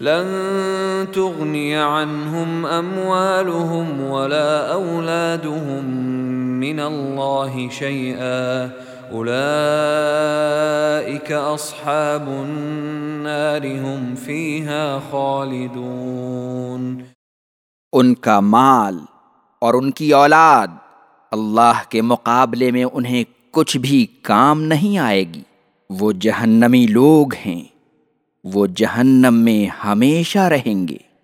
لن تغني عنهم اموالهم ولا اولادهم من الله شيئا. اولئك اصحاب النار هم فيها خالدون. ان کا مال اور ان کی اولاد اللہ کے مقابلے میں انہیں کچھ بھی کام نہیں آئے گی، وہ جہنمی لوگ ہیں۔ وہ جہنم میں ہمیشہ رہیں گے۔